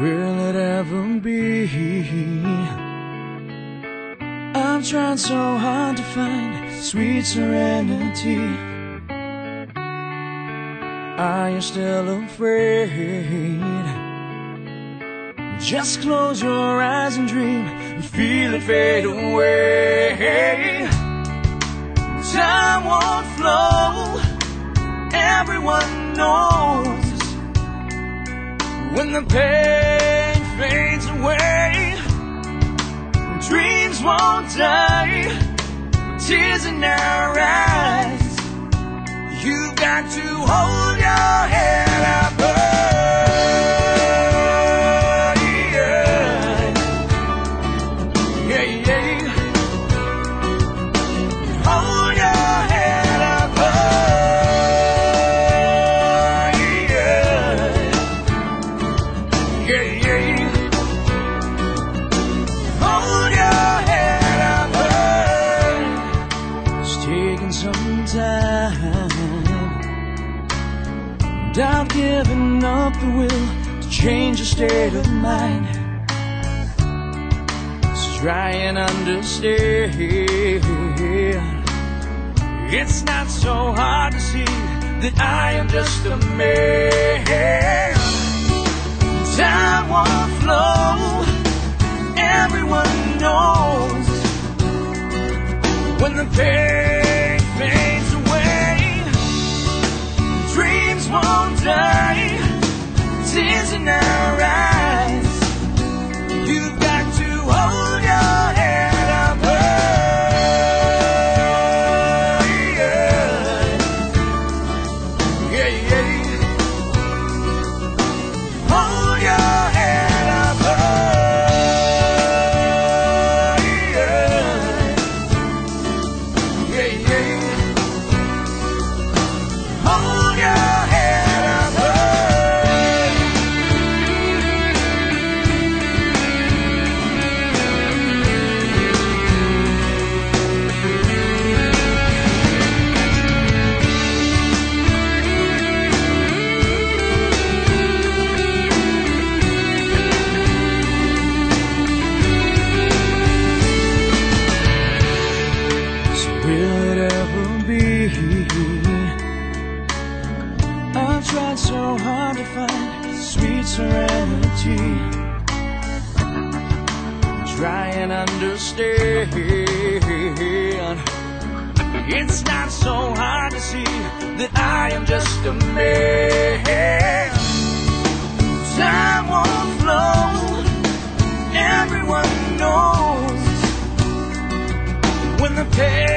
Will it ever be? I'm trying so hard to find sweet serenity. Are you still afraid? Just close your eyes and dream and feel it fade away. Time won't flow, everyone knows when the pain fades away. Dreams won't die, tears in our eyes. You've got to hold And I've given up the will to change your state of mind. Let's try and understand. It's not so hard to see that I am just a man. Time won't flow. Everyone knows when the pain Yeah, And understand. It's not so hard to see that I am just a man. Time won't flow. Everyone knows when the pain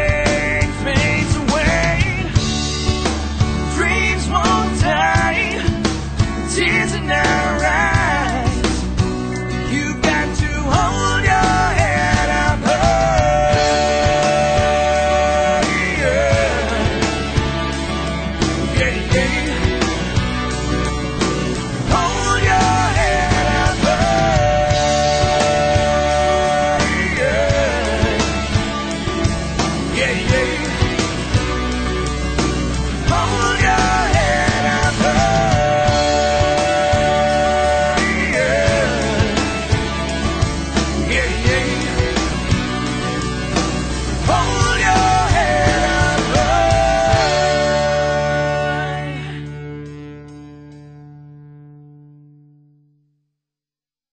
yeah, yeah.